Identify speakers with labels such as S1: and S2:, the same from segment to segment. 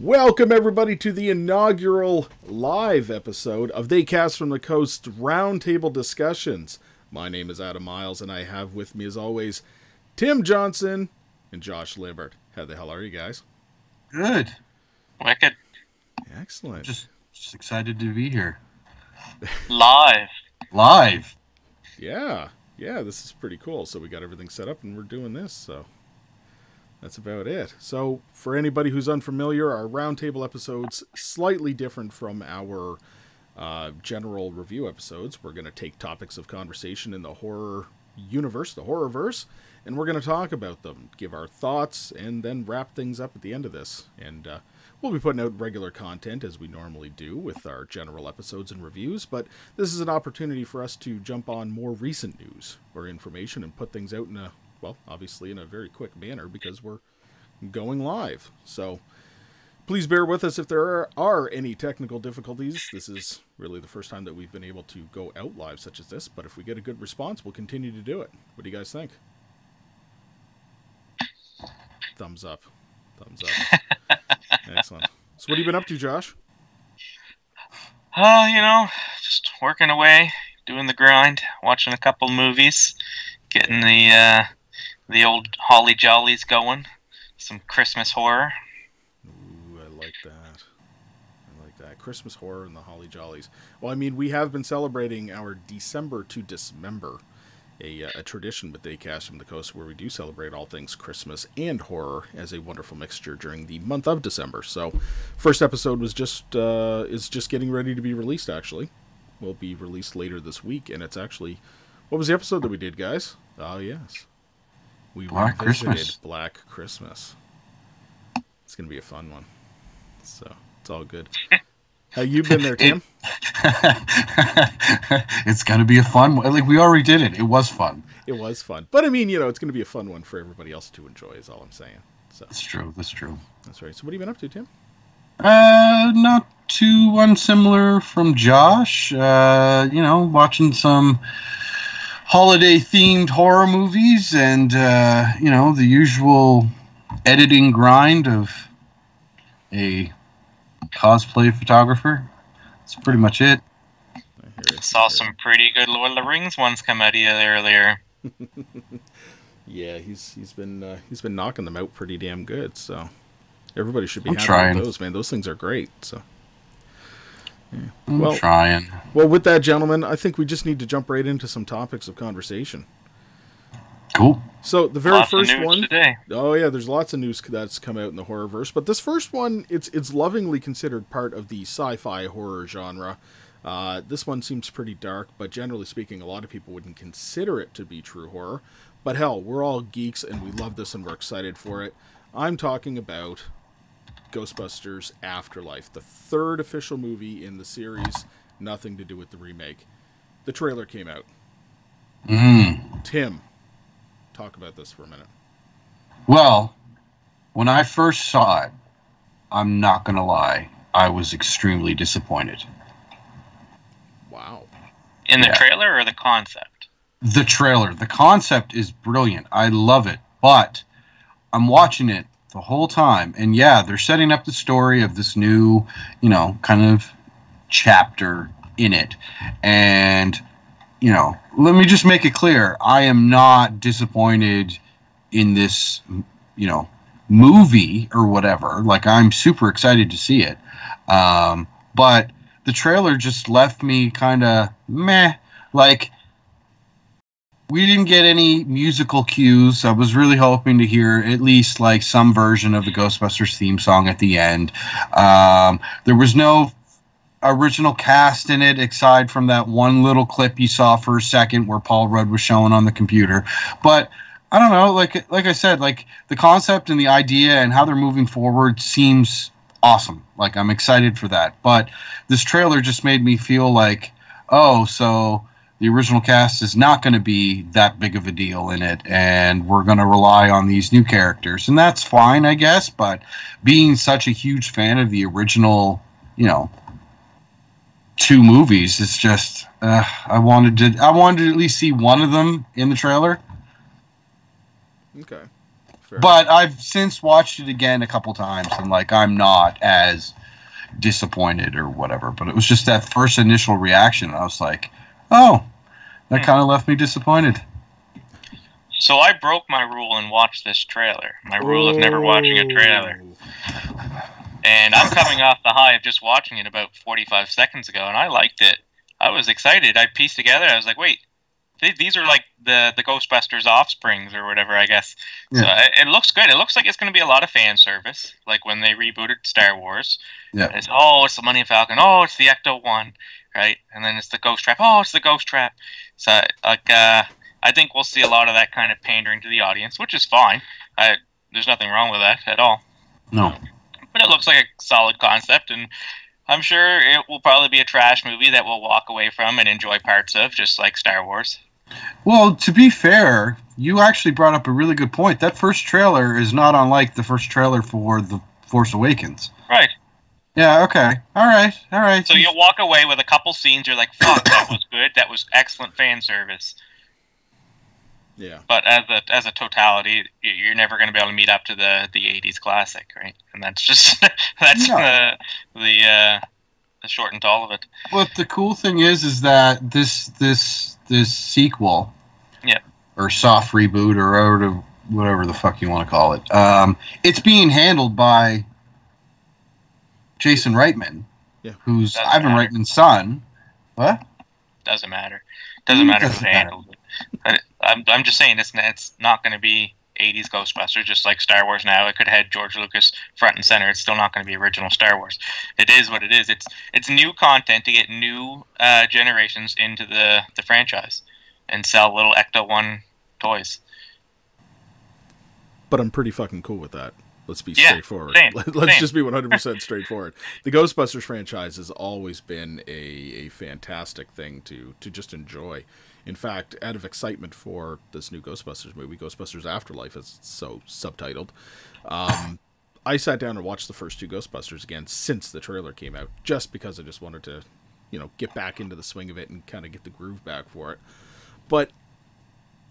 S1: Welcome, everybody, to the inaugural live episode of They Cast from the Coast Roundtable Discussions. My name is Adam Miles, and I have with me, as always, Tim Johnson and Josh Libert. How the hell are you guys?
S2: Good.
S3: Wicked.
S1: Excellent.
S2: Just, just excited to be here.
S3: Live.
S2: Live.
S1: Yeah, yeah, this is pretty cool. So we got everything set up, and we're doing this. So that's about it. So for anybody who's unfamiliar, our roundtable episodes slightly different from our uh, general review episodes. We're going to take topics of conversation in the horror universe, the horrorverse, and we're going to talk about them, give our thoughts, and then wrap things up at the end of this. And uh, we'll be putting out regular content as we normally do with our general episodes and reviews, but this is an opportunity for us to jump on more recent news or information and put things out in a, well, obviously in a very quick manner because we're going live. So please bear with us if there are, are any technical difficulties. This is really the first time that we've been able to go out live such as this, but if we get a good response, we'll continue to do it. What do you guys think? Thumbs up. Thumbs up. Excellent. So, what have you been up to, Josh?
S3: Oh, you know, just working away, doing the grind, watching a couple movies, getting the uh, the old holly jollies going, some Christmas horror.
S1: Ooh, I like that. I like that. Christmas horror and the Holly Jollies. Well, I mean, we have been celebrating our December to Dismember, a, uh, a tradition with They Cast from the Coast where we do celebrate all things Christmas and horror as a wonderful mixture during the month of December. So, first episode was just uh, is just getting ready to be released. Actually, will be released later this week, and it's actually what was the episode that we did, guys? Oh yes, we
S2: Black Christmas.
S1: Black Christmas. It's gonna be a fun one. So it's all good. How you been there, Tim?
S2: it's gonna be a fun one. Like we already did it. It was fun.
S1: It was fun, but I mean, you know, it's gonna be a fun one for everybody else to enjoy. Is all I'm saying. So
S2: That's true. That's true.
S1: that's right. So what have you been up to, Tim?
S2: Uh, not too unsimilar from Josh. Uh, you know, watching some holiday themed horror movies and uh, you know the usual editing grind of a cosplay photographer. That's pretty much it.
S1: I.
S3: Saw some pretty good Lord of the Rings ones come out of you earlier.
S1: Yeah, he's he's been uh, he's been knocking them out pretty damn good. So everybody should be
S2: I'm
S1: happy
S2: trying.
S1: with those, man. Those things are great. So
S2: I'm
S1: Well-
S2: trying.
S1: well, with that, gentlemen, I think we just need to jump right into some topics of conversation.
S2: Cool.
S1: So the very
S3: Lots
S1: first
S3: of news
S1: one.
S3: today.
S1: Oh yeah, there's lots of news that's come out in the horrorverse, but this first one, it's it's lovingly considered part of the sci-fi horror genre. Uh, this one seems pretty dark, but generally speaking, a lot of people wouldn't consider it to be true horror. But hell, we're all geeks and we love this and we're excited for it. I'm talking about Ghostbusters Afterlife, the third official movie in the series, nothing to do with the remake. The trailer came out.
S2: Mm.
S1: Tim, talk about this for a minute.
S2: Well, when I first saw it, I'm not gonna lie, I was extremely disappointed.
S1: Wow.
S3: In the
S2: Yeah.
S3: trailer or the concept?
S2: The trailer, the concept is brilliant. I love it, but I'm watching it the whole time, and yeah, they're setting up the story of this new, you know, kind of chapter in it, and you know, let me just make it clear: I am not disappointed in this, you know, movie or whatever. Like I'm super excited to see it, um, but the trailer just left me kind of meh. Like we didn't get any musical cues. I was really hoping to hear at least like some version of the Ghostbusters theme song at the end. Um, there was no original cast in it aside from that one little clip you saw for a second where Paul Rudd was showing on the computer. But I don't know, like like I said, like the concept and the idea and how they're moving forward seems awesome. Like I'm excited for that. But this trailer just made me feel like, oh, so the original cast is not going to be that big of a deal in it, and we're going to rely on these new characters, and that's fine, I guess. But being such a huge fan of the original, you know, two movies, it's just uh, I wanted to I wanted to at least see one of them in the trailer.
S1: Okay. fair
S2: But I've since watched it again a couple times, and like I'm not as disappointed or whatever. But it was just that first initial reaction, and I was like, oh, that kind of left me disappointed.
S3: So I broke my rule and watched this trailer. My rule of never watching a trailer. And I'm coming off the high of just watching it about 45 seconds ago, and I liked it. I was excited. I pieced together. I was like, wait, th- these are like the the Ghostbusters offsprings or whatever, I guess. So
S2: Yeah.
S3: it, it looks good. It looks like it's going to be a lot of fan service, like when they rebooted Star Wars.
S2: Yeah.
S3: It's oh, it's the Money Falcon. Oh, it's the Ecto One, right? And then it's the Ghost Trap. Oh, it's the Ghost Trap. So like, uh, I think we'll see a lot of that kind of pandering to the audience, which is fine. I, there's nothing wrong with that at all
S2: No,
S3: but it looks like a solid concept and i'm sure it will probably be a trash movie that we'll walk away from and enjoy parts of just like star wars
S2: well, to be fair, you actually brought up a really good point. That first trailer is not unlike the first trailer for the Force Awakens.
S3: right
S2: Yeah. Okay. All right. All right.
S3: so you'll walk away with a couple scenes you're like fuck that was good that was excellent fan service
S1: Yeah.
S3: but as a as a totality you're never going to be able to meet up to the the 80s classic right and that's just that's
S2: No.
S3: the the uh the short and tall of it
S2: But the cool thing is, is that this this this sequel,
S3: Yeah.
S2: or soft reboot, or whatever, whatever the fuck you want to call it, um, it's being handled by Jason Reitman,
S1: Yeah.
S2: who's
S3: Doesn't
S2: Ivan
S3: matter.
S2: Reitman's son. What?
S3: doesn't matter doesn't matter who
S2: Doesn't
S3: they
S2: matter.
S3: handled it But I'm, I'm just saying it's it's not going to be 80s Ghostbusters just like Star Wars now it could have had George Lucas front and center it's still not going to be original Star Wars it is what it is it's it's new content to get new uh, generations into the the franchise and sell little Ecto 1 toys
S1: But I'm pretty fucking cool with that. Let's be
S3: Yeah,
S1: straightforward.
S3: same,
S1: Let's
S3: same.
S1: just be 100% straightforward. The Ghostbusters franchise has always been a, a fantastic thing to to just enjoy. In fact, out of excitement for this new Ghostbusters movie, Ghostbusters Afterlife, is so subtitled, um, I sat down and watched the first two Ghostbusters again since the trailer came out, just because I just wanted to, you know, get back into the swing of it and kind of get the groove back for it. But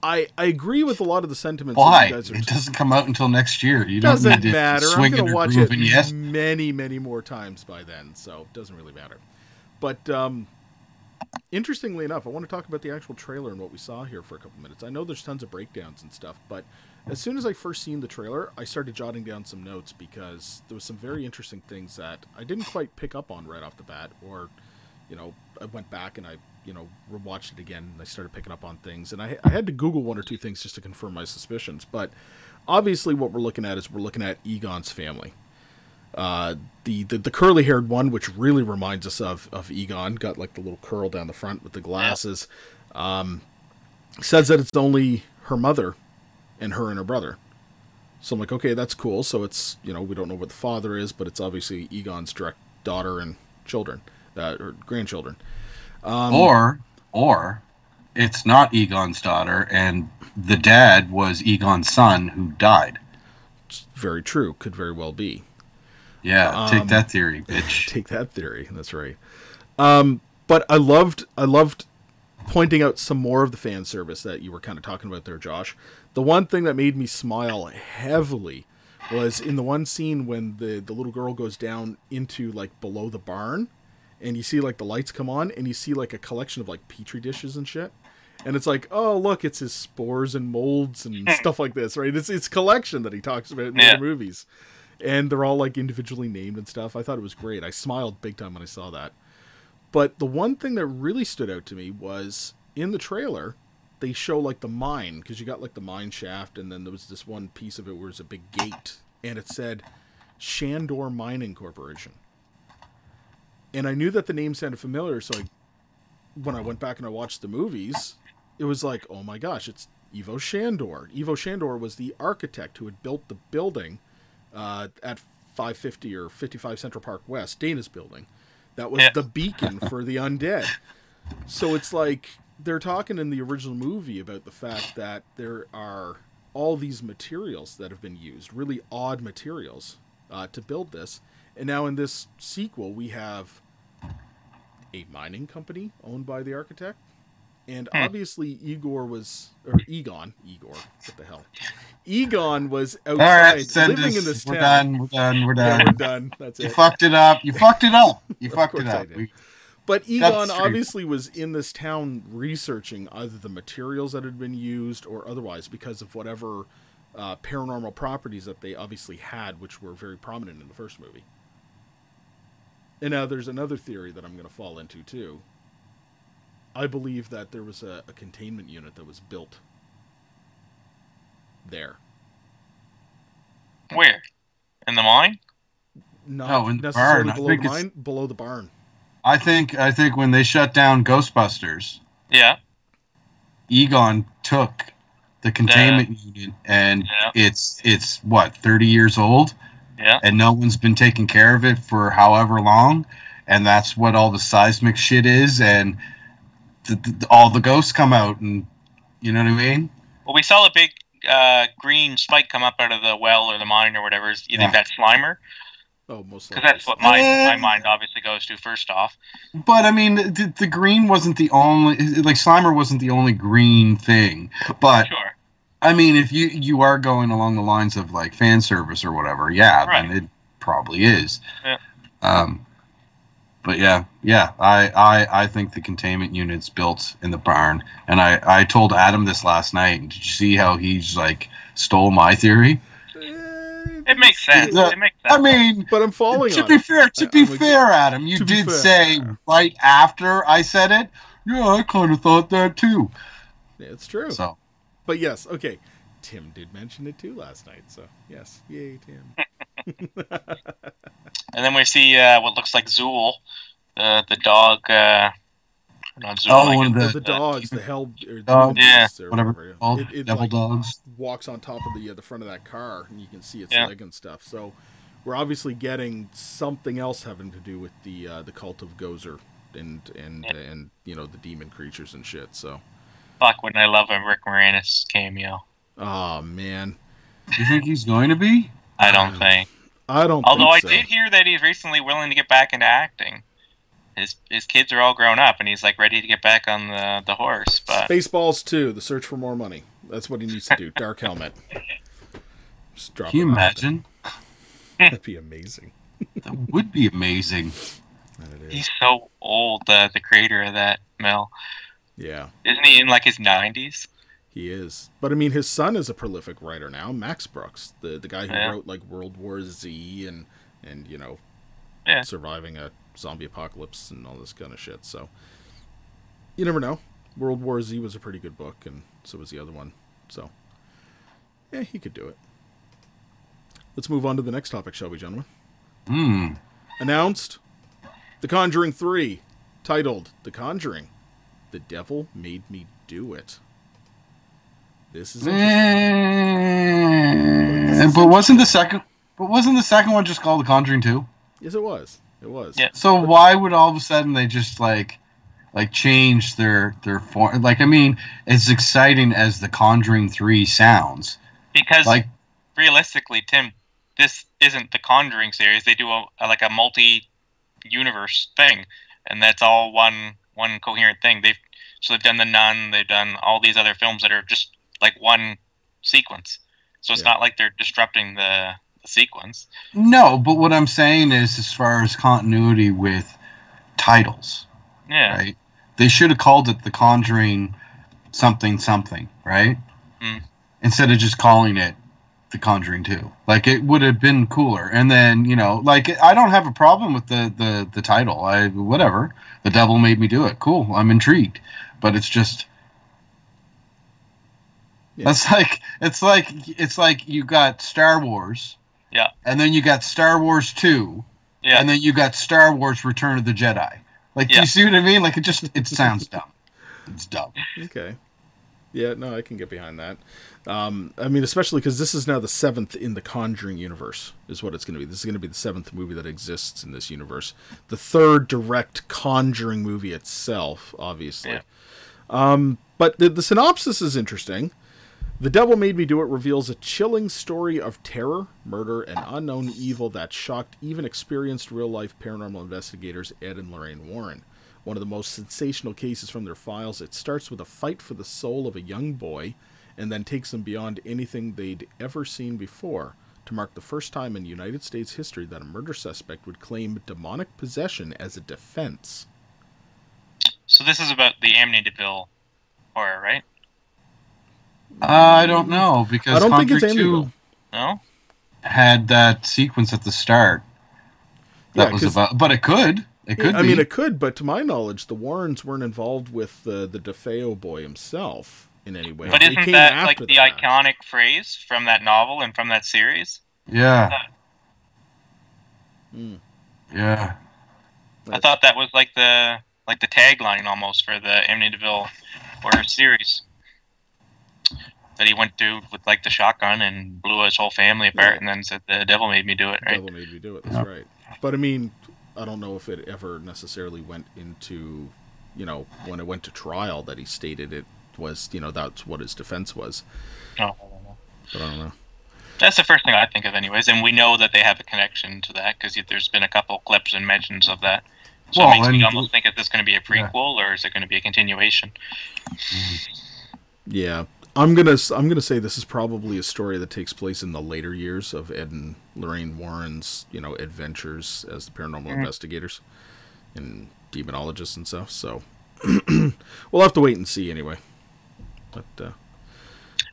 S1: I I agree with a lot of the sentiments. that
S2: Why?
S1: you guys are
S2: It doesn't come out until next year. You don't
S1: doesn't
S2: need to
S1: matter. I'm gonna watch it
S2: yes.
S1: many, many more times by then, so it doesn't really matter. But um, interestingly enough, I want to talk about the actual trailer and what we saw here for a couple minutes. I know there's tons of breakdowns and stuff, but as soon as I first seen the trailer, I started jotting down some notes because there was some very interesting things that I didn't quite pick up on right off the bat, or you know, I went back and I you know rewatched it again and I started picking up on things, and I, I had to Google one or two things just to confirm my suspicions, but obviously what we're looking at is we're looking at Egon's family. Uh, the, the the curly haired one, which really reminds us of of Egon, got like the little curl down the front with the glasses. Um, says that it's only her mother and her and her brother. So I'm like, okay, that's cool. So it's you know we don't know what the father is, but it's obviously Egon's direct daughter and children uh, or grandchildren. Um,
S2: or or it's not Egon's daughter, and the dad was Egon's son who died.
S1: very true, could very well be.
S2: Yeah,
S1: Um,
S2: take that theory, bitch.
S1: Take that theory. That's right. Um, but I loved I loved pointing out some more of the fan service that you were kind of talking about there, Josh. The one thing that made me smile heavily was in the one scene when the the little girl goes down into like below the barn and you see like the lights come on and you see like a collection of like petri dishes and shit. And it's like, oh look, it's his spores and molds and hmm. stuff like this, right? It's it's collection that he talks about in the
S3: Yeah.
S1: other movies and they're all like individually named and stuff. I thought it was great. I smiled big time when I saw that. But the one thing that really stood out to me was in the trailer, they show like the mine because you got like the mine shaft, and then there was this one piece of it where it was a big gate, and it said Shandor Mining Corporation. And I knew that the name sounded familiar, so I, when I went back and I watched the movies, it was like, oh my gosh, it's Ivo Shandor. Ivo Shandor was the architect who had built the building uh, at 550 or 55 Central Park West, Dana's building. That was
S3: Yeah.
S1: the beacon for the undead. So it's like they're talking in the original movie about the fact that there are all these materials that have been used, really odd materials, uh, to build this. And now in this sequel, we have a mining company owned by the architect. And
S3: Hmm.
S1: obviously, Igor was, or Egon, Igor, what the hell? Egon was
S2: right,
S1: outside living
S2: us.
S1: in this
S2: we're
S1: town.
S2: done. We're done. We're
S1: Yeah,
S2: done.
S1: we're done. That's it.
S2: You fucked it up. You fucked it up. You fucked it up. We-
S1: But Egon obviously was in this town researching either the materials that had been used or otherwise because of whatever uh, paranormal properties that they obviously had, which were very prominent in the first movie. And now there's another theory that I'm going to fall into too. I believe that there was a, a containment unit that was built there.
S3: Where? In the mine?
S1: Not
S2: No, in the
S1: necessarily
S2: barn. I
S1: below
S2: think
S1: the
S2: it's-
S1: below the barn.
S2: I think. I think when they shut down Ghostbusters,
S3: Yeah.
S2: Egon took the containment unit, and
S3: Yeah.
S2: it's it's what thirty years old,
S3: Yeah.
S2: and no one's been taking care of it for however long, and that's what all the seismic shit is, and the, the, all the ghosts come out, and you know what I mean?
S3: Well, we saw a big uh, green spike come up out of the well or the mine or whatever. You think
S2: Yeah.
S3: that's Slimer?
S1: Oh, most
S3: Because
S1: likely.
S3: that's what my, my
S2: Eh.
S3: mind obviously goes to first off.
S2: But I mean, the, the green wasn't the only like Slimer wasn't the only green thing, but
S3: Sure.
S2: I mean, if you you are going along the lines of like fan service or whatever, yeah,
S3: Right.
S2: then it probably is.
S3: Yeah.
S2: Um, but yeah, yeah, I, I I think the containment unit's built in the barn, and I I told Adam this last night. Did you see how he's like stole my theory?
S3: It makes sense.
S2: Yeah.
S3: It makes sense.
S2: I mean,
S1: But I'm falling
S2: to
S1: on
S2: be
S1: it.
S2: fair, to
S1: I-
S2: be
S1: I'm like-
S2: fair, Adam, you did
S1: fair.
S2: say right after I said it. Yeah, I kind of thought that too.
S1: Yeah, it's true.
S2: So
S1: But yes, okay. Tim did mention it too last night, so yes, yay, Tim.
S3: And then we see uh, what looks like Zuul, the the dog. Uh, not Zuul.
S2: Oh,
S3: I
S2: one of
S1: the,
S2: the-
S1: the dogs, the hell, or
S2: Dog.
S1: demon
S3: Yeah,
S1: or
S2: whatever
S1: whatever. It, it
S2: devil
S1: like,
S2: dogs.
S1: walks on top of the uh, the front of that car, and you can see its
S3: Yeah.
S1: leg and stuff. So we're obviously getting something else having to do with the uh, the cult of Gozer and and
S3: Yeah.
S1: and you know the demon creatures and shit. So,
S3: Fuck, wouldn't I love a Rick Moranis cameo?
S1: oh man,
S2: Do you think he's going to be?
S3: I don't think.
S1: I don't.
S3: Although I
S1: so.
S3: did hear that he's recently willing to get back into acting. His his kids are all grown up, and he's like ready to get back on the the horse. But
S1: Spaceballs too. The Search for More Money. That's what he needs to do. Dark Helmet. Just drop
S2: Can you
S1: it out there.
S2: imagine?
S1: That'd be amazing.
S2: That would be amazing.
S1: That it is.
S3: he's so old. Uh, the creator of that, Mel,
S1: Yeah,
S3: isn't he in like his nineties?
S1: he is. But I mean, his son is a prolific writer now, Max Brooks, the the guy who
S3: Yeah.
S1: wrote like World War Z and and you know,
S3: Yeah.
S1: surviving a zombie apocalypse and all this kind of shit. So you never know. World War Z was a pretty good book, and so was the other one. So yeah, he could do it. Let's move on to the next topic, shall we, gentlemen?
S2: Hmm.
S1: announced The Conjuring 3, titled The Conjuring. The Devil Made Me Do It. This is interesting.
S2: Eh, but wasn't the second? But wasn't the second one just called The Conjuring Two?
S1: Yes, it was. It was.
S3: Yeah.
S2: So why would all of a sudden they just like, like change their their form? Like I mean, as exciting as The Conjuring Three sounds,
S3: Because
S2: like
S3: realistically, Tim, this isn't the Conjuring series. They do a, a like a multi-universe thing, and that's all one one coherent thing. They've so they've done the Nun, they've done all these other films that are just like one sequence. So it's
S1: Yeah.
S3: not like they're disrupting the, the sequence.
S2: no. But what I'm saying is, as far as continuity with titles,
S3: Yeah,
S2: right? They should have called it The Conjuring something something, right?
S3: Mm.
S2: Instead of just calling it The Conjuring 2. Like it would have been cooler. And then, you know, like I don't have a problem with the the the title. I whatever. The devil made me do it. Cool. I'm intrigued. But it's just
S1: Yeah.
S2: That's like it's like it's like you got Star Wars.
S3: Yeah.
S2: And then you got Star Wars 2
S3: yeah.
S2: and then you got Star Wars Return of the Jedi. Like, do you see what I mean? Like, it just it sounds dumb. It's dumb.
S1: Okay. Yeah, no, I can get behind that. Um, I mean, especially because this is now the seventh in the Conjuring universe, is what it's going to be. This is going to be the seventh movie that exists in this universe. The third direct Conjuring movie itself, obviously.
S3: Yeah.
S1: Um, but the, the synopsis is interesting. The Devil Made Me Do It reveals a chilling story of terror, murder, and unknown evil that shocked even experienced real life paranormal investigators Ed and Lorraine Warren. One of the most sensational cases from their files, it starts with a fight for the soul of a young boy and then takes them beyond anything they'd ever seen before to mark the first time in United States history that a murder suspect would claim demonic possession as a defense.
S3: So this is about the Amityville horror, right?
S2: Uh, I don't know because
S1: I don't think
S2: Conjuring
S1: it's
S2: 2
S1: Amityville.
S3: No.
S2: had that sequence at the start. That
S1: Yeah,
S2: was
S1: 'cause-
S2: about, but it could. It could
S1: I
S2: be.
S1: mean, it could, but to my knowledge, the Warrens weren't involved with the the DeFeo boy himself in any way.
S3: But
S1: They
S3: isn't that like
S1: after
S3: the
S1: fact.
S3: iconic phrase from that novel and from that series?
S2: yeah,
S1: Mm.
S2: yeah.
S3: I thought that was like the like the tagline almost for the Amityville Deville horror series. That he went through with like the shotgun and blew his whole family apart,
S1: Yeah.
S3: and then said the devil made me do it. Right?
S1: The devil made me do it. That's
S2: Yeah.
S1: right. But I mean, I don't know if it ever necessarily went into, you know, when it went to trial that he stated it was, you know, that's what his defense was.
S3: Oh, no.
S1: But I don't know.
S3: That's the first thing I think of, anyways. And we know that they have a connection to that because there's been a couple clips and mentions of that. So
S2: Well,
S3: it makes me
S2: and-
S3: almost think: is this going to be a
S2: Yeah.
S3: prequel or is it going to be a continuation?
S1: Yeah, I'm gonna s- I'm gonna say this is probably a story that takes place in the later years of Ed and Lorraine Warren's, you know, adventures as the paranormal
S3: Mhm.
S1: investigators and demonologists and stuff. So we'll have to wait and see anyway. But uh,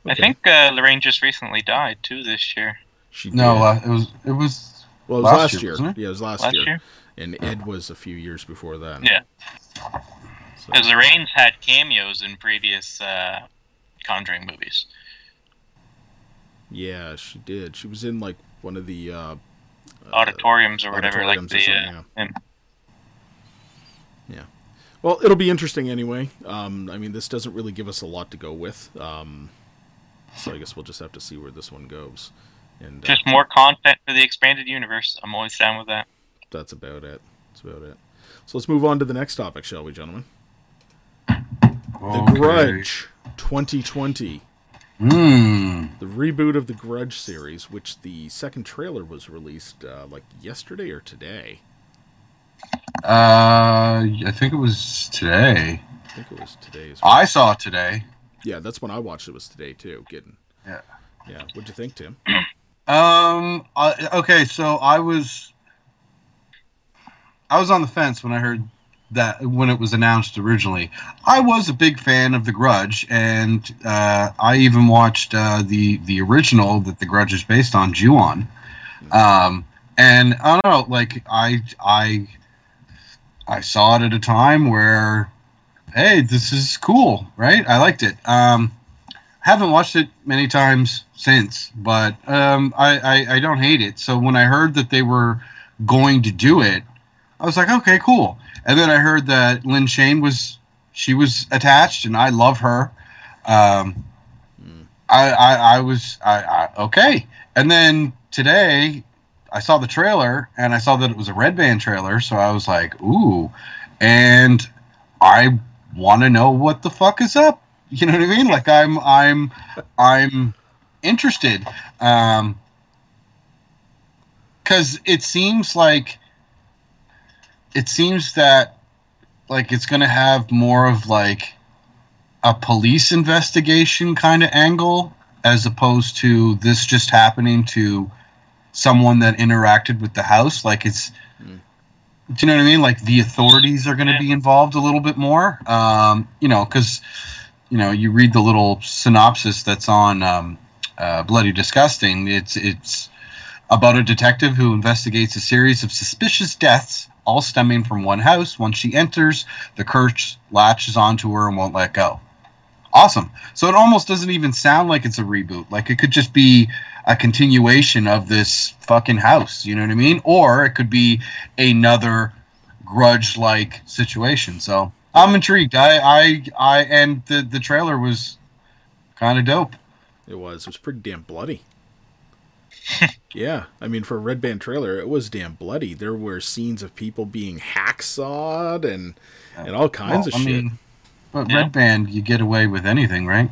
S3: I think uh, Lorraine just recently died too this year.
S1: she
S2: No, uh, it was it was
S1: well, it was
S2: last
S1: last,
S2: year,
S1: year.
S2: it?
S1: Yeah, it was last,
S3: Last
S1: year.
S3: year,
S1: and Ed was a few years before that.
S3: Yeah.
S1: So,
S3: because Lorraine's had cameos in previous uh, Conjuring movies.
S1: yeah, she did. She was in like one of the uh, uh,
S3: auditoriums or whatever, like the
S1: or
S3: uh,
S1: yeah. Yeah. Well, it'll be interesting anyway. Um, I mean, this doesn't really give us a lot to go with. Um, so I guess we'll just have to see where this one goes. And uh,
S3: just more content for the expanded universe. I'm always down with that.
S1: that's about it. That's about it. So let's move on to the next topic, shall we, gentlemen? The. Grudge 2020.
S2: Hmm.
S1: The reboot of the Grudge series, which the second trailer was released uh, like yesterday or today.
S2: Uh, I think it was today.
S1: I think it was today. as well.
S2: I saw it today.
S1: Yeah, that's when I watched it. Was today too. Getting.
S2: Yeah.
S1: Yeah. What'd you think, Tim?
S2: Um. I, okay, so I was, I was on the fence when I heard that when it was announced originally. I was a big fan of The Grudge, and uh, I even watched uh, the the original that The Grudge is based on, Ju-on. Um, and I don't know, like I I I saw it at a time where, hey, this is cool, right? I liked it. Um, haven't watched it many times since, but um, I, I I don't hate it. So when I heard that they were going to do it, I was like, okay, cool. And then I heard that Lin Shaye was she was attached, and I love her. Um,
S1: Hmm.
S2: I, I I was I, I okay. And then today I saw the trailer and I saw that it was a red band trailer, so I was like, ooh. And I want to know what the fuck is up. You know what I mean? Like I'm I'm I'm interested. Um cuz it seems like it seems that like it's going to have more of like a police investigation kind of angle as opposed to this just happening to someone that interacted with the house. Like it's
S1: Mm.
S2: do you know what i mean? Like the authorities are going to be involved a little bit more um, you know because you know you read the little synopsis that's on um, uh, bloody disgusting. It's it's about a detective who investigates a series of suspicious deaths all stemming from one house. Once she enters the curse latches onto her and won't let go. Awesome. So it almost doesn't even sound like it's a reboot. Like it could just be a continuation of this fucking house. You know what i mean? Or it could be another grudge like situation. So i'm intrigued. I i i and the the trailer was kind of dope.
S1: It was. It was pretty damn bloody. Yeah, I mean, for a red band trailer, it was damn bloody. There were scenes of people being hacksawed and and all kinds
S2: Well,
S1: of
S2: I
S1: shit.
S2: mean, but
S3: Yeah.
S2: red band you get away with anything right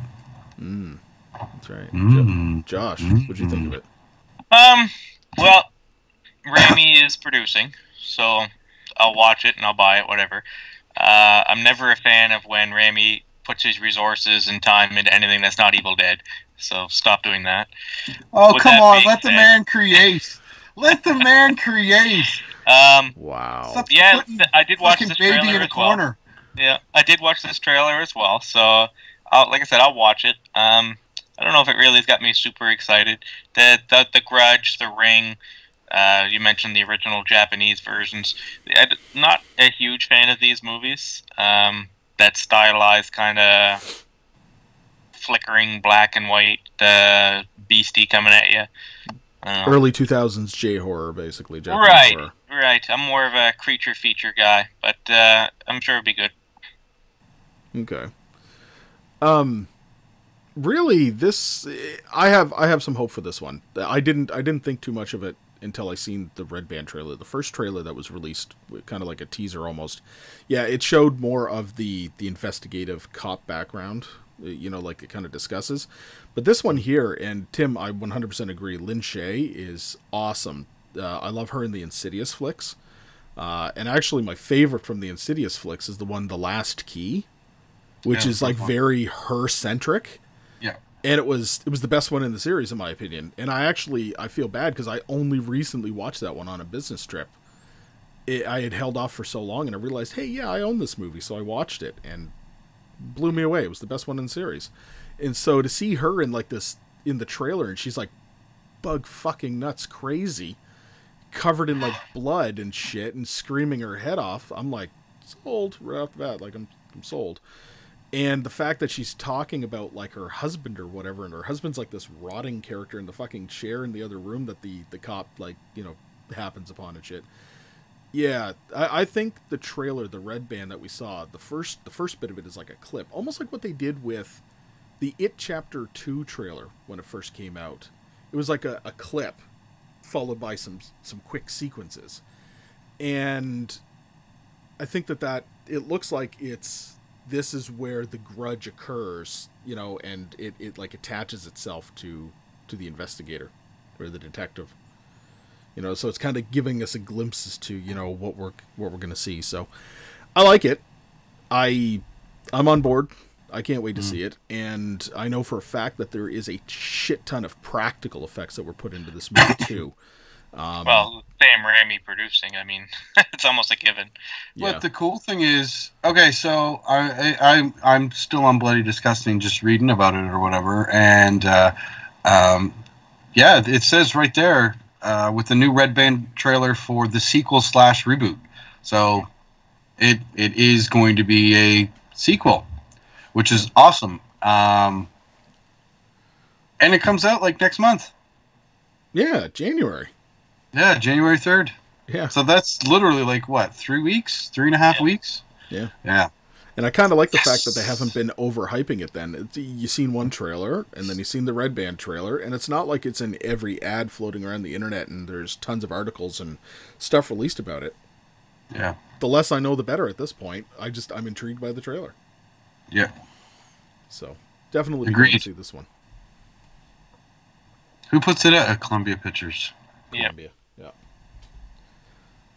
S1: Mm, that's right.
S2: Mm.
S1: Josh,
S2: Mm.
S1: what'd you think of it?
S3: Um, well, Raimi is producing, so I'll watch it and I'll buy it, whatever. Uh, I'm never a fan of when Raimi puts his resources and time into anything that's not Evil Dead. So stop doing that.
S2: Oh
S3: With
S2: come
S3: that
S2: on,
S3: being
S2: let the man create. Let the man create.
S3: Um,
S1: Wow.
S2: Stop
S3: yeah,
S2: putting
S3: I did watch
S2: fucking
S3: this
S2: baby
S3: trailer
S2: in a
S3: as well. Yeah, I did watch this trailer as well. So, I'll, like I said, I'll watch it. Um, I don't know if it really has got me super excited. The the, the Grudge, The Ring. Uh, you mentioned the original Japanese versions. I'm not a huge fan of these movies. Um, that stylized kind of flickering black and white uh, beastie coming at you. I.
S1: Early 2000s J horror, basically. Japanese
S3: Right.
S1: horror.
S3: Right, I'm more of a creature feature guy, but uh, I'm sure it'll be good.
S1: Okay. Um, really, this I have I have some hope for this one. I didn't I didn't think too much of it until I seen the Red Band trailer. The first trailer that was released, kind of like a teaser almost. Yeah, it showed more of the the investigative cop background. You know, like it kind of discusses. But this one here, and Tim, I 100% agree. Lin Shaye is awesome. Uh, I love her in the Insidious flicks. Uh, and actually, my favorite from the Insidious flicks is the one, The Last Key, which
S2: Yeah,
S1: is like
S2: one.
S1: very her centric. And it was it was the best one in the series, in my opinion. And I actually I feel bad because I only recently watched that one on a business trip. It, I had held off for so long, and I realized, hey, yeah, I own this movie, so I watched it, and blew me away. It was the best one in the series. And so to see her in like this in the trailer, and she's like bug fucking nuts crazy, covered in like blood and shit, and screaming her head off. I'm like sold right off the bat. Like I'm I'm sold. And the fact that she's talking about like her husband or whatever, and her husband's like this rotting character in the fucking chair in the other room that the the cop like you know happens upon and shit. Yeah, I, I think the trailer, the red band that we saw, the first the first bit of it is like a clip, almost like what they did with the It Chapter Two trailer when it first came out. It was like a, a clip followed by some some quick sequences, and I think that that it looks like it's this is where the grudge occurs, you know, and it, it like attaches itself to to the investigator or the detective. You know, so it's kind of giving us a glimpse as to, you know, what we're what we're going to see. So I like it. I I'm on board. I can't wait to
S2: Mm.
S1: see it. And I know for a fact that there is a shit ton of practical effects that were put into this movie too. Um,
S3: Well, Sam Raimi producing, I mean, it's almost a given.
S1: yeah.
S2: But the cool thing is, okay, so I, I I'm I'm still on bloody disgusting just reading about it or whatever, and uh, um, yeah, it says right there uh, with the new Red Band trailer for the sequel slash reboot. So it it is going to be a sequel, which is awesome. Um, and it comes out like next month.
S1: yeah, January.
S2: Yeah, January third.
S1: Yeah.
S2: So that's literally like what, three weeks, three and a half
S3: Yeah.
S2: weeks?
S1: Yeah.
S2: Yeah.
S1: And I kind of like the fact that they haven't been overhyping it. Then it's, you seen one trailer, and then you seen the Red Band trailer, and it's not like it's in every ad floating around the internet, and there's tons of articles and stuff released about it.
S2: Yeah.
S1: The less I know, the better. At this point, I just I'm intrigued by the trailer.
S2: Yeah.
S1: So definitely
S2: Agreed.
S1: to see this one.
S2: Who puts it at Columbia Pictures?
S1: Columbia. Yeah.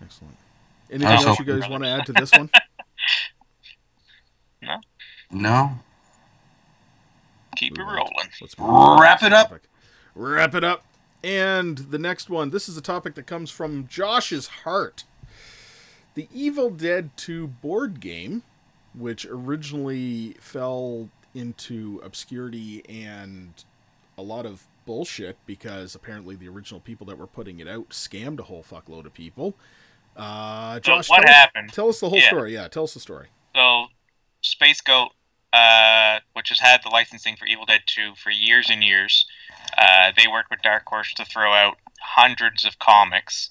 S1: Excellent. Anything else you guys want to add to this one?
S2: No. No.
S3: Keep it
S1: Move
S3: rolling.
S1: Let's move on to the
S2: Wrap it up.
S1: topic. Wrap it up. And the next one, this is a topic that comes from Josh's heart. The Evil Dead 2 board game, which originally fell into obscurity and a lot of bullshit because apparently the original people that were putting it out scammed a whole fuckload of people. Uh,
S3: So what
S1: tell, us,
S3: happened?
S1: tell us the whole
S3: Yeah.
S1: story. Yeah, tell us the story.
S3: So, Space Goat, uh, which has had the licensing for Evil Dead 2 for years and years, uh, they worked with Dark Horse to throw out hundreds of comics,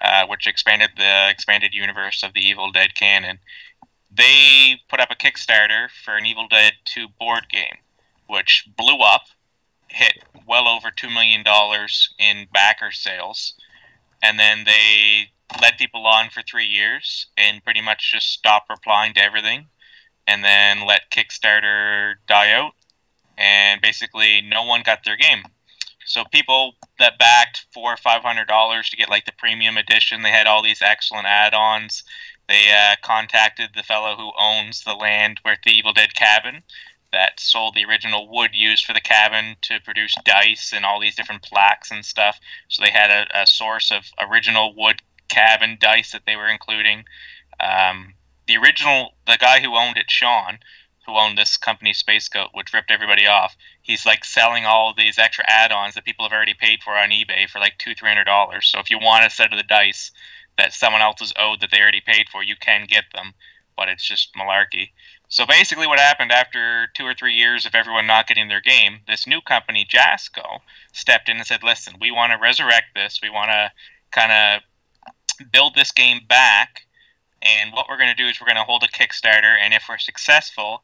S3: uh, which expanded the expanded universe of the Evil Dead canon. They put up a Kickstarter for an Evil Dead 2 board game, which blew up, hit well over $2 million in backer sales, and then they led people on for three years and pretty much just stopped replying to everything and then let Kickstarter die out. And basically, no one got their game. So people that backed four or five hundred dollars to get like the premium edition, they had all these excellent add-ons. They uh, contacted the fellow who owns the land where the Evil Dead cabin that sold the original wood used for the cabin to produce dice and all these different plaques and stuff. So they had a, a source of original wood cabin dice that they were including. Um, the original, the guy who owned it, Sean, who owned this company, Space Goat, which ripped everybody off, he's like selling all these extra add-ons that people have already paid for on eBay for like two, three hundred dollars. So if you want a set of the dice that someone else has owed that they already paid for, you can get them, but it's just malarkey. So basically, what happened after two or three years of everyone not getting their game, this new company, Jasco, stepped in and said, "Listen, we want to resurrect this. We want to kind of build this game back." And what we're going to do is we're going to hold a Kickstarter, and if we're successful,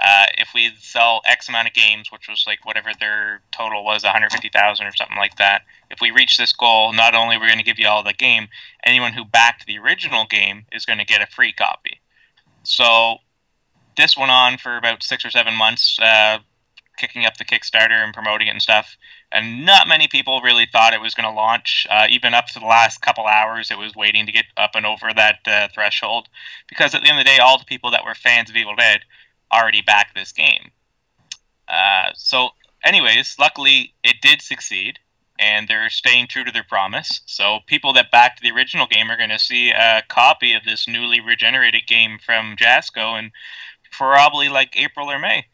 S3: uh, if we sell X amount of games, which was like whatever their total was, 150,000 or something like that, if we reach this goal, not only are we're going to give you all the game, anyone who backed the original game is going to get a free copy. So this went on for about six or seven months, uh, kicking up the Kickstarter and promoting it and stuff. And not many people really thought it was going to launch. Uh, even up to the last couple hours, it was waiting to get up and over that uh, threshold. Because at the end of the day, all the people that were fans of Evil Dead already backed this game. Uh, so, anyways, luckily it did succeed, and they're staying true to their promise. So, people that backed the original game are going to see a copy of this newly regenerated game from Jasco and probably like April or May.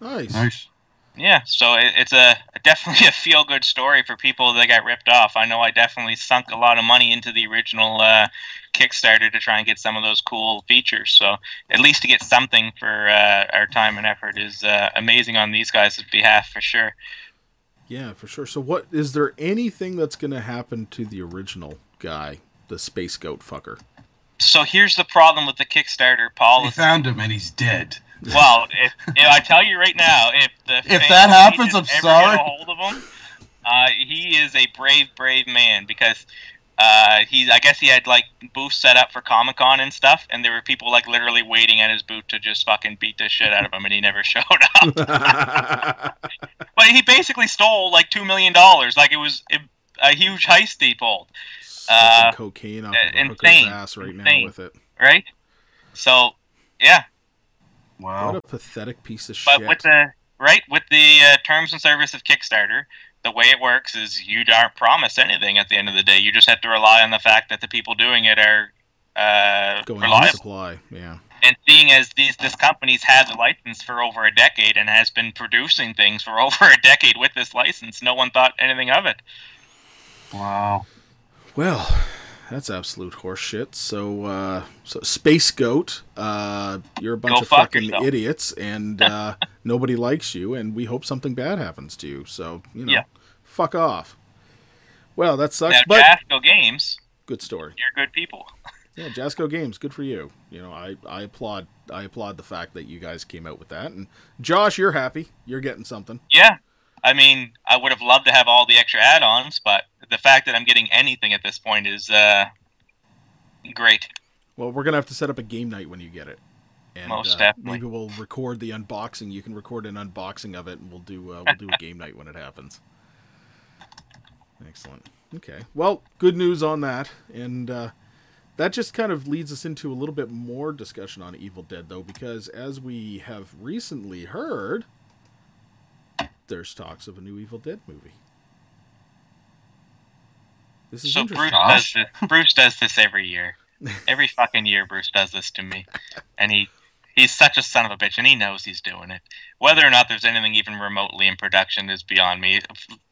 S1: Nice.
S2: Nice.
S3: Yeah, so it, it's a definitely a feel good story for people that got ripped off. I know I definitely sunk a lot of money into the original uh, Kickstarter to try and get some of those cool features. So at least to get something for uh, our time and effort is uh, amazing on these guys' behalf for sure.
S1: Yeah, for sure. So, what is there anything that's going to happen to the original guy, the space goat fucker?
S3: So here's the problem with the Kickstarter, Paul.
S2: We found him and he's dead.
S3: Well, if, if I tell you right now, if the
S2: If that happens, I'm sorry.
S3: Get a hold of him, uh, he is a brave, brave man because uh, he, I guess he had like booths set up for Comic Con and stuff, and there were people like literally waiting at his booth to just fucking beat the shit out of him, and he never showed up. but he basically stole like two million dollars, like it was a, huge heist he pulled, Uh,
S1: cocaine off
S3: uh,
S1: of a hooker's
S3: insane,
S1: ass right now with it.
S3: right? So, yeah,
S2: Wow.
S1: What a pathetic piece of
S3: But
S1: shit.
S3: with the right with the uh, terms and service of Kickstarter, the way it works is you aren't promised anything at the end of the day. You just have to rely on the fact that the people doing it are uh,
S1: Going on
S3: reliable.
S1: supply, yeah.
S3: And seeing as these this company's had the license for over a decade and has been producing things for over a decade with this license, no one thought anything of it.
S2: Wow.
S1: Well, that's absolute horseshit. So, uh, so Space Goat, uh, you're a bunch
S3: Go
S1: of
S3: fuck
S1: fucking
S3: yourself.
S1: idiots, and uh, nobody likes you, and we hope something bad happens to you. So, you know,
S3: Yeah.
S1: fuck off. Well, that sucks,
S3: now,
S1: but
S3: Jasco Games,
S1: good story.
S3: you're good people.
S1: Yeah, Jasco Games, good for you. You know, I, I applaud I applaud the fact that you guys came out with that. And Josh, you're happy. You're getting something.
S3: Yeah. I mean, I would have loved to have all the extra add-ons, but the fact that I'm getting anything at this point is uh, great.
S1: Well, we're gonna have to set up a game night when you get it. And,
S3: Most
S1: uh,
S3: definitely.
S1: Maybe we'll record the unboxing. You can record an unboxing of it, and we'll do uh, we'll do a game night when it happens. Excellent. Okay. Well, good news on that, and uh, that just kind of leads us into a little bit more discussion on Evil Dead, though, because as we have recently heard, there's talks of a new Evil Dead movie. This is
S3: So. Bruce does this. Bruce does this every year. Every fucking year, Bruce does this to me, and he he's such a son of a bitch, and he knows he's doing it. Whether or not there's anything even remotely in production is beyond me.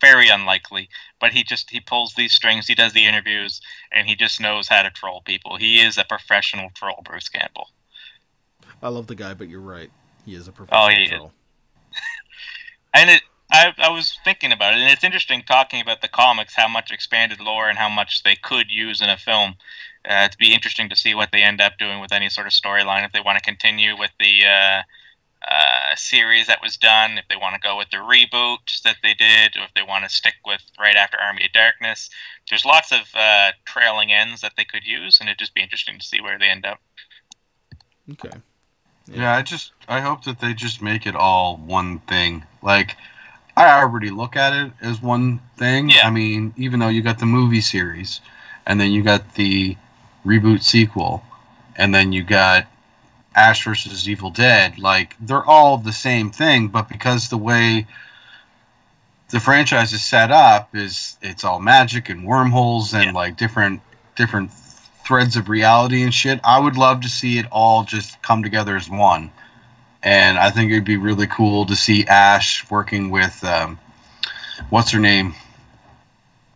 S3: Very unlikely. But he just he pulls these strings. He does the interviews, and he just knows how to troll people. He is a professional troll, Bruce Campbell.
S1: I love the guy, but you're right. He is a professional
S3: Oh, he is.
S1: troll.
S3: And it, I, I was thinking about it, and it's interesting talking about the comics, how much expanded lore and how much they could use in a film. Uh, it'd be interesting to see what they end up doing with any sort of storyline. If they want to continue with the uh, uh, series that was done, if they want to go with the reboot that they did, or if they want to stick with right after Army of Darkness. There's lots of uh, trailing ends that they could use, and it'd just be interesting to see where they end up.
S1: Okay.
S2: Yeah, I just I hope that they just make it all one thing. Like I already look at it as one thing.
S3: Yeah.
S2: I mean, even though you got the movie series, and then you got the reboot sequel, and then you got Ash versus Evil Dead, like they're all the same thing, but because the way the franchise is set up is it's all magic and wormholes and
S3: Yeah.
S2: like different different threads of reality and shit. I would love to see it all just come together as one. And I think it'd be really cool to see Ash working with um, what's her name?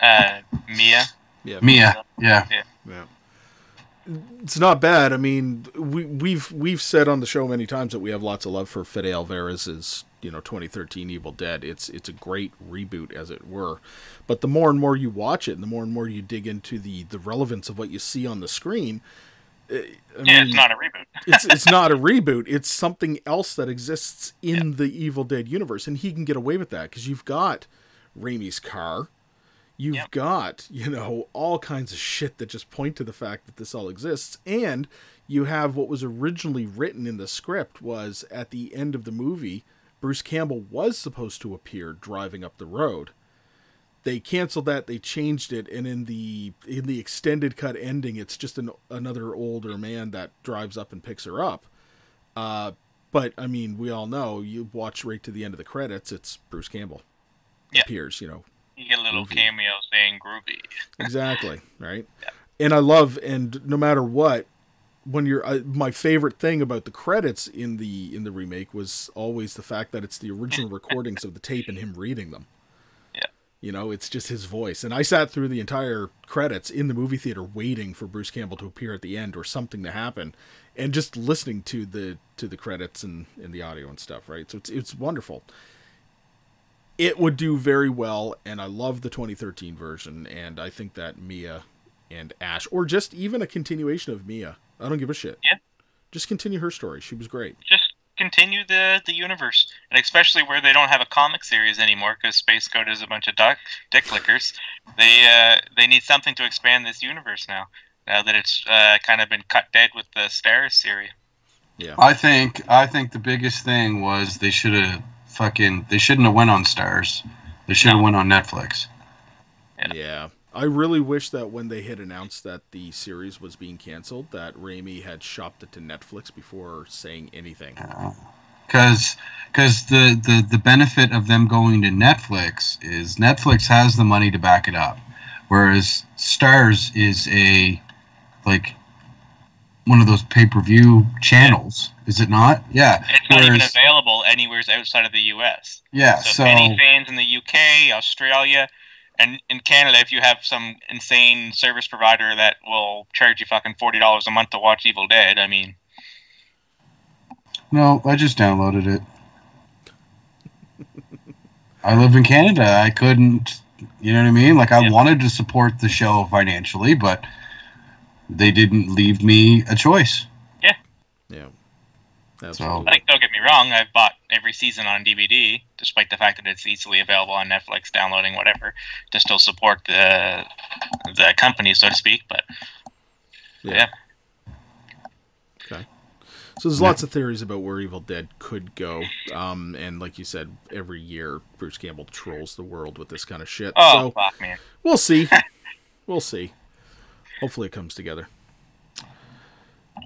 S3: Uh, Mia.
S1: Yeah,
S2: Mia. Yeah.
S1: Yeah. It's not bad. I mean, we, we've we've said on the show many times that we have lots of love for Fede Alvarez's, you know, 2013 Evil Dead. It's it's a great reboot, as it were. But the more and more you watch it, and the more and more you dig into the the relevance of what you see on the screen, I
S3: yeah,
S1: mean,
S3: it's not a reboot.
S1: it's it's not a reboot. It's something else that exists in the Evil Dead universe, and he can get away with that because you've got Raimi's car, you've
S3: Yep.
S1: got you know all kinds of shit that just point to the fact that this all exists, and you have what was originally written in the script was at the end of the movie, Bruce Campbell was supposed to appear driving up the road. They canceled that. They changed it, and in the in the extended cut ending, it's just an another older man that drives up and picks her up. Uh, but I mean, we all know you watch right to the end of the credits, it's Bruce Campbell
S3: Yeah.
S1: appears. You know,
S3: You get a little
S1: Groovy.
S3: cameo saying groovy.
S1: exactly right.
S3: Yeah.
S1: And I love, and no matter what, when you're uh, my favorite thing about the credits in the in the remake was always the fact that it's the original recordings of the tape and him reading them. You know, it's just his voice. And I sat through the entire credits in the movie theater waiting for Bruce Campbell to appear at the end or something to happen and just listening to the to the credits and, and the audio and stuff, right? So it's it's wonderful. It would do very well and I love the 2013 version and I think that Mia and Ash or just even a continuation of Mia. I don't give a shit.
S3: Yeah.
S1: Just continue her story. She was great.
S3: Just continue the the universe, and especially where they don't have a comic series anymore because Space Goat is a bunch of duck, dick lickers. They uh, they need something to expand this universe now. Now that it's uh, kind of been cut dead with the Starz series.
S2: Yeah, I think I think the biggest thing was they should have fucking they shouldn't have went on Starz. They should have
S3: No.
S2: went on Netflix.
S3: Yeah.
S1: Yeah. I really wish that when they had announced that the series was being canceled, that Raimi had shopped it to Netflix before saying anything.
S2: Because because the, the the benefit of them going to Netflix is Netflix has the money to back it up, whereas Starz is a like one of those pay per view channels, is it not? Yeah.
S3: It's not even available anywhere outside of the U.S.
S2: Yeah.
S3: So,
S2: So,
S3: any fans in the UK, Australia, and in Canada, if you have some insane service provider that will charge you fucking forty dollars a month to watch Evil Dead, I mean,
S2: no, I just downloaded it. I live in Canada. I couldn't, you know what I mean? Like I
S3: Yeah.
S2: wanted to support the show financially, but they didn't leave me a choice.
S1: Yeah. Yeah. Absolutely.
S3: like don't get me wrong, I've bought every season on DVD, despite the fact that it's easily available on Netflix, downloading whatever, to still support the the company, so to speak. But
S1: Yeah. Okay. So there's lots of theories about where Evil Dead could go, um, and like you said, every year Bruce Campbell trolls the world with this kind of shit.
S3: oh
S1: so
S3: fuck, man,
S1: we'll see. we'll see. Hopefully it comes together.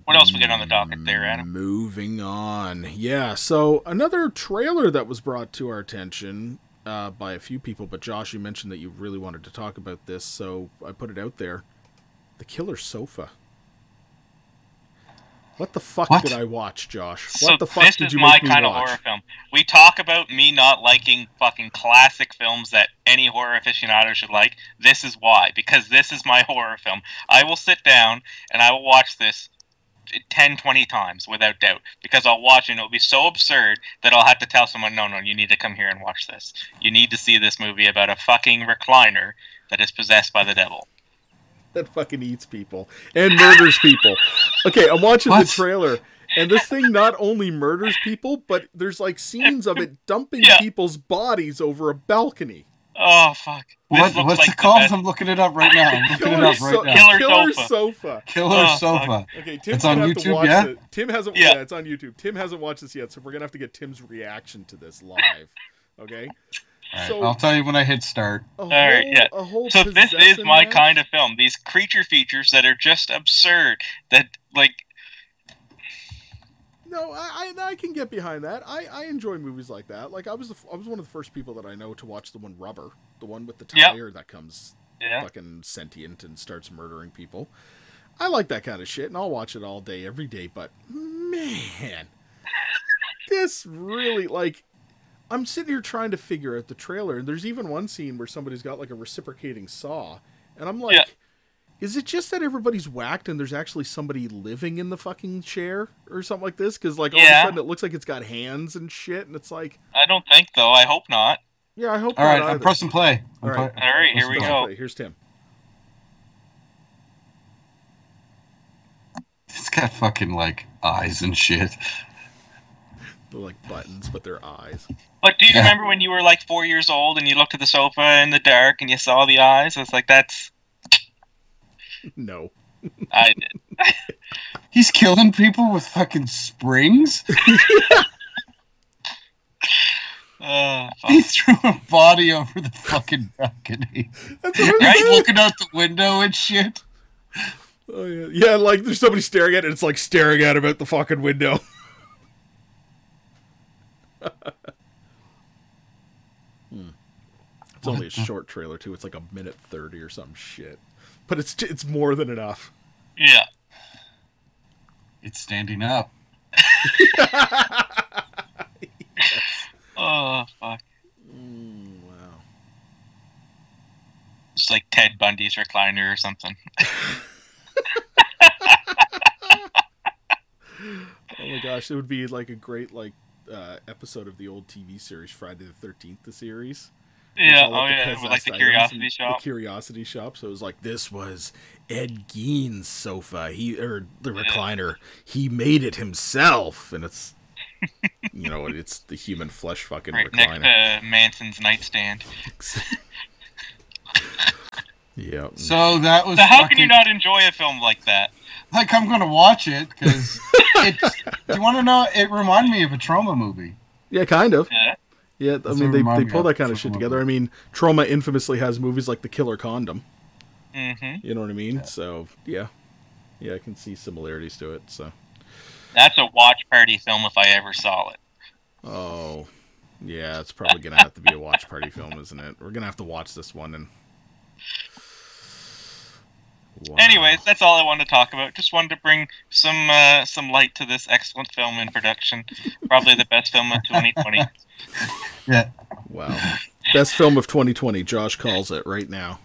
S3: What else we got on the docket there, Adam?
S1: Moving on. Yeah, so another trailer that was brought to our attention uh, by a few people, but Josh, you mentioned that you really wanted to talk about this, so I put it out there. The Killer Sofa. What the fuck
S2: What?
S1: did I watch, Josh?
S3: So
S1: What the fuck did
S3: is
S1: you
S3: my
S1: make me
S3: kind of
S1: watch?
S3: horror film. We talk about me not liking fucking classic films that any horror aficionado should like. This is why, because this is my horror film. I will sit down and I will watch this 10, 20 times without doubt, because I'll watch it and it'll be so absurd that I'll have to tell someone, no, no, you need to come here and watch this. You need to see this movie about a fucking recliner that is possessed by the devil.
S1: that fucking eats people and murders people. Okay, I'm watching
S2: What?
S1: the trailer, and this thing not only murders people, but there's like scenes of it dumping
S3: Yeah.
S1: people's bodies over a balcony.
S3: Oh, fuck.
S2: What, what's
S3: like
S2: it
S3: the
S2: called?
S3: best-
S2: I'm looking it up right now. I'm looking it
S1: Killer,
S2: up
S1: so-
S2: right now.
S3: Killer
S1: Killer
S3: Sofa.
S1: sofa.
S2: Killer
S3: Oh, fuck.
S2: Sofa.
S1: Okay, Tim's
S2: It's
S1: gonna
S2: on
S1: have to
S2: YouTube,
S1: watch
S2: yeah?
S1: it. Tim hasn't.
S3: Yeah.
S1: Yeah. it's on YouTube. Tim hasn't watched this yet, so we're gonna have to get Tim's reaction to this live. Okay.
S2: All right,
S1: So-
S2: I'll tell you when I hit start.
S1: A whole,
S3: right, yeah. So this is my
S1: match?
S3: kind of film. These creature features that are just absurd. That like
S1: No, I, I I can get behind that. I, I enjoy movies like that. Like I was the, I was one of the first people that I know to watch the one Rubber, the one with the
S3: Yep.
S1: tire that comes
S3: yeah.
S1: fucking sentient and starts murdering people. I like that kind of shit, and I'll watch it all day, every day. But man, this really like. I'm sitting here trying to figure out the trailer, and there's even one scene where somebody's got like a reciprocating saw, and I'm like,
S3: Yeah.
S1: Is it just that everybody's whacked and there's actually somebody living in the fucking chair or something like this? Because like all of a sudden it looks like it's got hands and shit, and it's like,
S3: I don't think though. I hope not.
S1: yeah, I hope.
S2: All
S1: not
S2: right, I'm
S1: either.
S2: pressing play. I'm
S1: All right.
S2: pla-
S3: All right, here we go.
S1: Okay, Here's Tim.
S2: It's got fucking like eyes and shit.
S1: They're like buttons, but they're eyes.
S3: But do you
S2: Yeah.
S3: remember when you were like four years old and you looked at the sofa in the dark and you saw the eyes? It's like that's
S1: No.
S3: I did.
S2: He's killing people with fucking springs.
S3: Uh, fuck.
S2: He threw a body over the fucking balcony.
S1: That's what
S3: Right?
S2: Looking out the window and shit.
S1: Oh, yeah. yeah, like there's somebody staring at it. It's like staring at him out the fucking window. Hmm. It's only a
S2: the-
S1: short trailer too. It's like a minute thirty or some shit, but it's it's more than enough.
S3: Yeah.
S2: It's standing up.
S3: Oh fuck.
S1: Mm, wow.
S3: It's like Ted Bundy's recliner or something.
S1: Oh my gosh, it would be like a great like uh, episode of the old TV series Friday the Thirteenth, the series. It was
S3: oh,
S1: Yeah.
S3: Oh yeah. With like the curiosity shop.
S1: The curiosity shop. So it was like this was Ed Gein's sofa. He or the
S3: Yeah.
S1: recliner. He made it himself, and it's you know it's the human flesh fucking
S3: Right next to Manson's nightstand.
S1: yeah.
S2: So that was.
S3: So how can you not enjoy a film like that?
S2: Like I'm gonna watch it because it's. You want to know? It reminded me of a Troma movie.
S1: yeah, kind of.
S3: Yeah.
S1: Yeah, I mean they, they pull that kind of shit together. I mean, Troma infamously has movies like The Killer Condom.
S3: Mm-hmm.
S1: You know what I mean?
S2: Yeah.
S1: So yeah, yeah, I can see similarities to it. So
S3: That's a watch party film if I ever saw it.
S1: oh, yeah, it's probably gonna have to be a watch party film, isn't it? We're gonna have to watch this one and. Wow.
S3: Anyways, that's all I wanted to talk about. Just wanted to bring some uh, some light to this excellent film in production. Probably the best film of 2020. yeah.
S1: wow, best film of 2020. Josh calls it right now.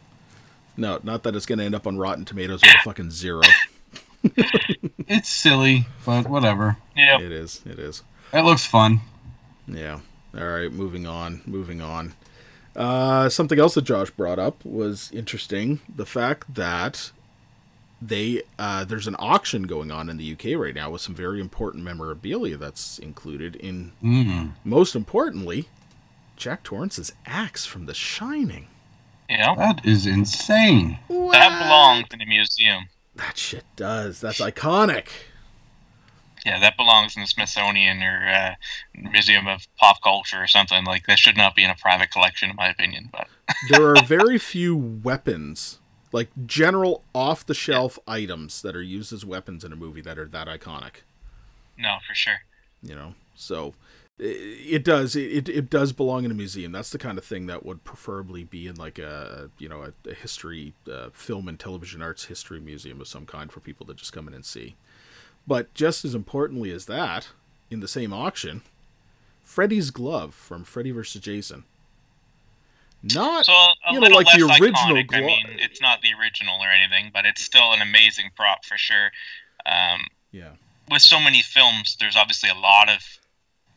S1: No, not that it's gonna end up on Rotten Tomatoes with a fucking zero.
S2: It's silly, but whatever.
S3: Yeah.
S1: It is. It is.
S2: It looks fun.
S1: Yeah. All right, moving on. Moving on. Uh, something else that Josh brought up was interesting. The fact that they uh, there's an auction going on in the UK right now with some very important memorabilia that's included. In
S2: Mm.
S1: most importantly, Jack Torrance's axe from The Shining.
S3: Yeah.
S2: That is insane.
S3: That belongs in a museum.
S1: That shit does. That's iconic.
S3: Yeah, that belongs in the Smithsonian or uh, Museum of Pop Culture or something. Like that should not be in a private collection, in my opinion. But
S1: there are very few weapons, like general off the shelf items that are used as weapons in a movie that are that iconic.
S3: no, for sure.
S1: you know? So i- it does it, it does belong in a museum. That's the kind of thing that would preferably be in like a you know a, a history uh, film and television arts history museum of some kind for people to just come in and see. But just as importantly as that in the same auction freddy's glove from freddy vs jason not
S3: So a, a
S1: you know,
S3: little
S1: like
S3: less
S1: the original
S3: iconic. I mean, it's not the original or anything, but it's still an amazing prop for sure. Um,
S1: yeah
S3: with so many films, there's obviously a lot of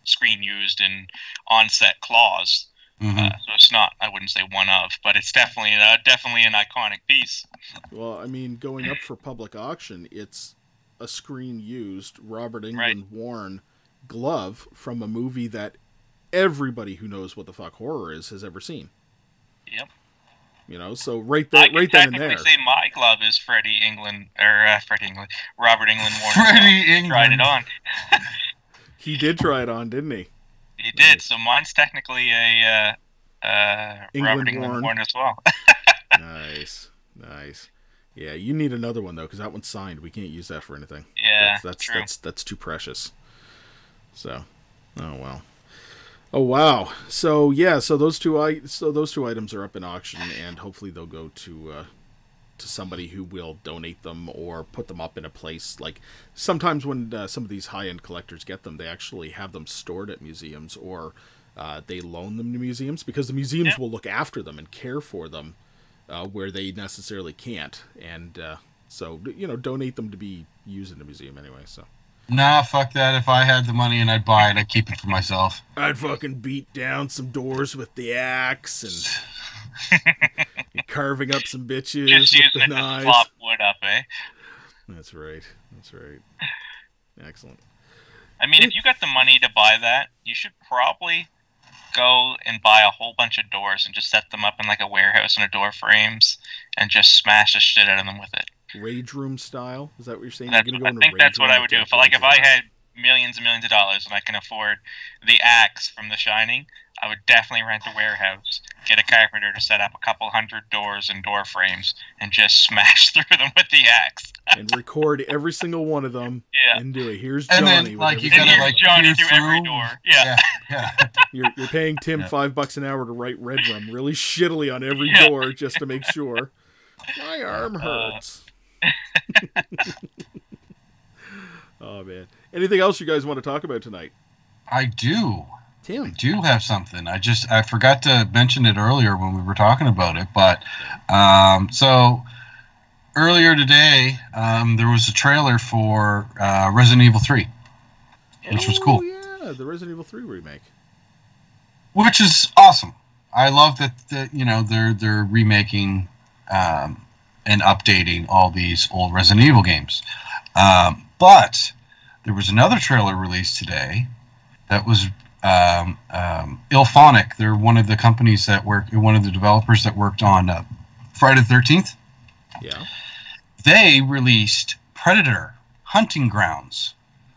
S3: screen used and on-set claws.
S2: hmm
S3: Uh, so it's not, I wouldn't say one of, but it's definitely uh, definitely an iconic piece.
S1: Well, I mean, going up for public auction, it's a screen used Robert Englund worn glove from a movie that everybody who knows what the fuck horror is has ever seen.
S3: Yep.
S1: You know, so right there,
S3: can
S1: right then and
S3: technically
S1: there.
S3: say my glove is Freddie England or uh, Freddie England, Robert Englund.
S2: Freddie England.
S3: tried it on.
S1: He did try it on, didn't he?
S3: He did. So mine's technically a uh, uh,
S1: England
S3: Robert Englund
S1: Warren.
S3: Warren as well.
S1: nice, nice. Yeah, you need another one though, because that one's signed. We can't use that for anything.
S3: yeah,
S1: that's that's,
S3: true.
S1: that's that's too precious. So, oh well. Oh wow. So yeah, so those two I so those two items are up in auction, and hopefully they'll go to uh, to somebody who will donate them or put them up in a place like sometimes when uh, some of these high end collectors get them, they actually have them stored at museums or uh, they loan them to museums because the museums
S3: Yeah.
S1: will look after them and care for them uh, where they necessarily can't, and uh, so you know donate them to be used in a museum anyway. So.
S2: Nah, fuck that. If I had the money and I'd buy it, I'd keep it for myself.
S1: I'd fucking beat down some doors with the axe and carving up some bitches
S3: Just
S1: with the knives.
S3: flop wood up, eh?
S1: That's right. That's right. Excellent.
S3: I mean, if you got the money to buy that, you should probably go and buy a whole bunch of doors and just set them up in like a warehouse and a door frames and just smash the shit out of them with it.
S1: Rage room style. Is that what you're saying?
S3: That's,
S1: you're
S3: I
S1: gonna go
S3: think
S1: into
S3: that's
S1: rage
S3: what I would do. If like if I had millions and millions of dollars and I can afford the axe from The Shining, I would definitely rent a warehouse, get a carpenter to set up a couple hundred doors and door frames, and just smash through them with the axe.
S1: and record every single one of them
S3: Yeah.
S1: and do it. Here's
S2: And
S1: Johnny.
S2: then, like, you gotta like
S3: Johnny
S2: through,
S3: through, every door. Yeah.
S2: yeah, yeah.
S1: you're, you're paying Tim
S2: Yeah.
S1: five bucks an hour to write red rum really shittily on every
S3: Yeah.
S1: door just to make sure. My arm
S3: Uh.
S1: Hurts. oh man. Anything else you guys want to talk about tonight?
S2: I do.
S1: Tim.
S2: I do have something. I just I forgot to mention it earlier when we were talking about it, but um, so earlier today um, there was a trailer for uh, Resident Evil Three, which was cool.
S1: Oh, yeah, the Resident Evil 3 remake.
S2: which is awesome. I love that, that you know they're they're remaking um, and updating all these old Resident Evil games. Um, but there was another trailer released today that was um, um, IllFonic. They're one of the companies that work, one of the developers that worked on uh, Friday the Thirteenth.
S1: Yeah.
S2: They released Predator Hunting Grounds,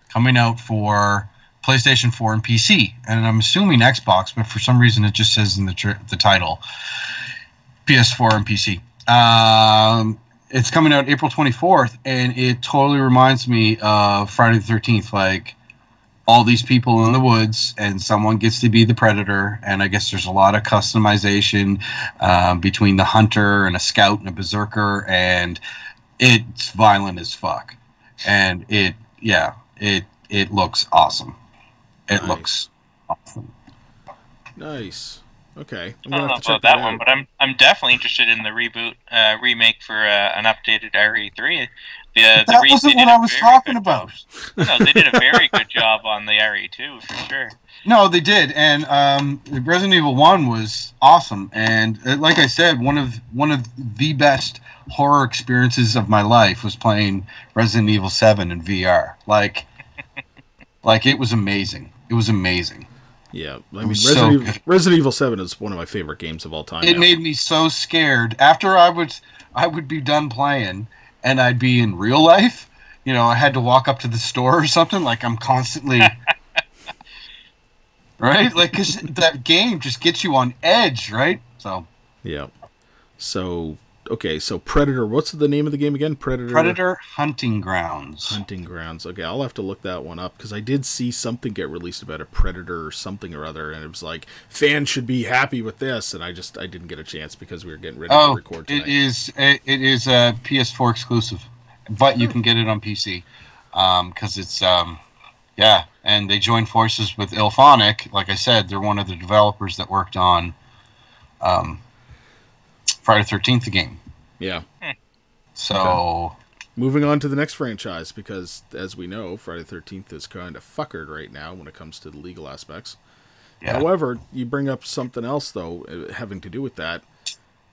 S2: coming out for PlayStation 4 and PC, and I'm assuming Xbox, but for some reason it just says in the tr- the title PS4 and PC. Um, it's coming out April 24th, and it totally reminds me of Friday the 13th. Like all these people in the woods, and someone gets to be the predator, and I guess there's a lot of customization um, between the hunter and a scout and a berserker, and it's violent as fuck, and it yeah it it looks awesome. It
S1: Nice.
S2: looks awesome.
S1: Nice. Okay. I'm
S3: I
S1: gonna
S3: don't know
S1: to check
S3: about that,
S1: that
S3: one,
S1: out.
S3: but I'm I'm definitely interested in the reboot uh, remake for uh, an updated RE3. The, uh,
S2: that
S3: re-
S2: wasn't what
S3: did
S2: I
S3: a
S2: was talking about.
S3: No, they did a very good job on the RE2 for sure.
S2: No, they did, and um, Resident Evil One was awesome, and uh, like I said, one of one of the best horror experiences of my life was playing Resident Evil Seven in VR. Like, like it was amazing. It was amazing.
S1: Yeah. I mean, Resident,
S2: so
S1: Evil. Resident Evil 7 is one of my favorite games of all time.
S2: It
S1: now.
S2: made me so scared. After I would, I would be done playing, and I'd be in real life. You know, I had to walk up to the store or something. Like I'm constantly, right? Like, cause that game just gets you on edge, right? So
S1: Yeah. So, okay, so Predator, what's the name of the game again? Predator
S2: Predator Hunting Grounds.
S1: Hunting Grounds. Okay, I'll have to look that one up because I did see something get released about a Predator or something or other, and it was like fans should be happy with this, and I just I didn't get a chance because we were getting ready to
S2: Oh,
S1: record
S2: it
S1: tonight.
S2: is it, it is a PS4 exclusive, but you can get it on PC because it's um, yeah, and they joined forces with IllFonic. Like I said, they're one of the developers that worked on um, Friday Thirteenth, game.
S1: Yeah.
S2: So
S1: Moving on to the next franchise because, as we know, Friday 13th is kind of fuckered right now when it comes to the legal aspects.
S2: yeah,
S1: However, you bring up something else though, uh, having to do with that.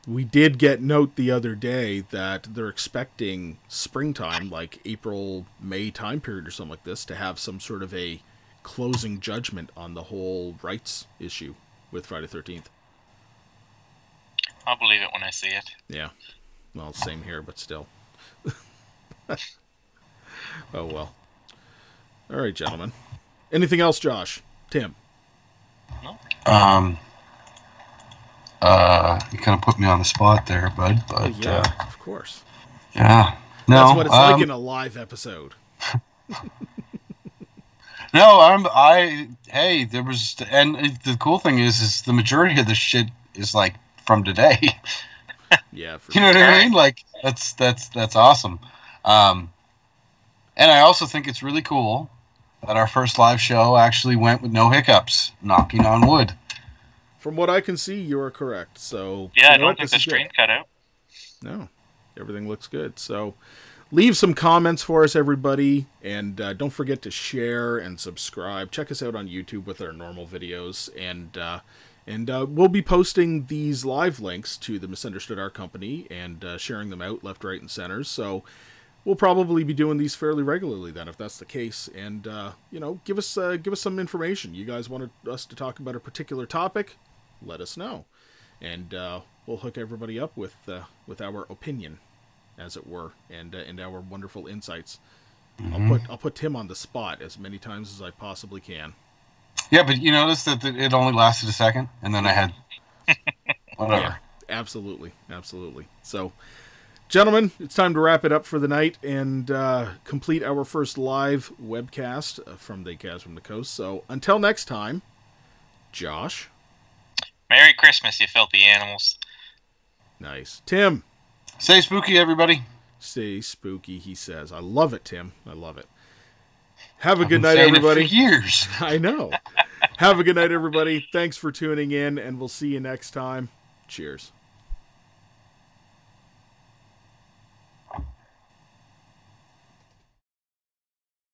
S1: We did get note the other day that they're expecting springtime, like April, May time period or something like this, to have some sort of a closing judgment on the whole rights issue with Friday Thirteenth.
S3: I'll believe it when I see it. Yeah.
S1: Well, same here, but still. oh well. All right, gentlemen. Anything else, Josh? Tim? No.
S2: um, Uh, you kind of put me on the spot there, bud. But
S1: yeah,
S2: uh,
S1: of course.
S2: yeah, no,
S1: That's what it's
S2: um,
S1: like in a live episode.
S2: no. I'm I. Hey, there was, and the cool thing is, is the majority of the shit is like from today.
S1: Yeah, for
S2: You know what I mean? Like that's that's that's awesome. Um, and I also think it's really cool that our first live show actually went with no hiccups. Knocking on wood.
S1: From what I can see, you are correct. So
S3: Yeah,
S1: you
S3: I don't
S1: what?
S3: think
S1: This
S3: the
S1: is good.
S3: stream cut out.
S1: No, everything looks good. So leave some comments for us, everybody, and uh, don't forget to share and subscribe. Check us out on YouTube with our normal videos, and uh, and uh, we'll be posting these live links to the Misunderstood Art Company and uh, sharing them out left, right, and center. So. We'll probably be doing these fairly regularly then, if that's the case. And uh, you know, give us uh, give us some information. You guys wanted us to talk about a particular topic? Let us know, and uh, we'll hook everybody up with uh, with our opinion, as it were, and uh, and our wonderful insights. I'll
S2: Mhm.
S1: put I'll put Tim on the spot as many times as I possibly can.
S2: Yeah, but you notice that it only lasted a second, and then I had whatever.
S1: Yeah. Absolutely, absolutely. So, gentlemen, it's time to wrap it up for the night and uh, complete our first live webcast uh, from the Cast from the Coast. So, until next time, Josh,
S3: Merry Christmas, you filthy animals.
S1: nice, Tim,
S2: Stay spooky, everybody.
S1: stay spooky. He says, "I love it, Tim. I love it." Have a
S2: I've
S1: good
S2: been
S1: night,
S2: saying it
S1: everybody.
S2: for years.
S1: I know. Have a good night, everybody. Thanks for tuning in, and we'll see you next time. Cheers.